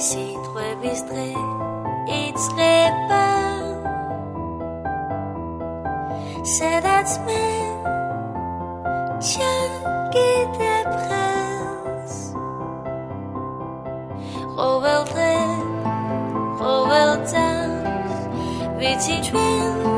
si tre vistre i tre børn Sædats med Tjanke pres Rovel dræb Rovel dans Viti tvinnet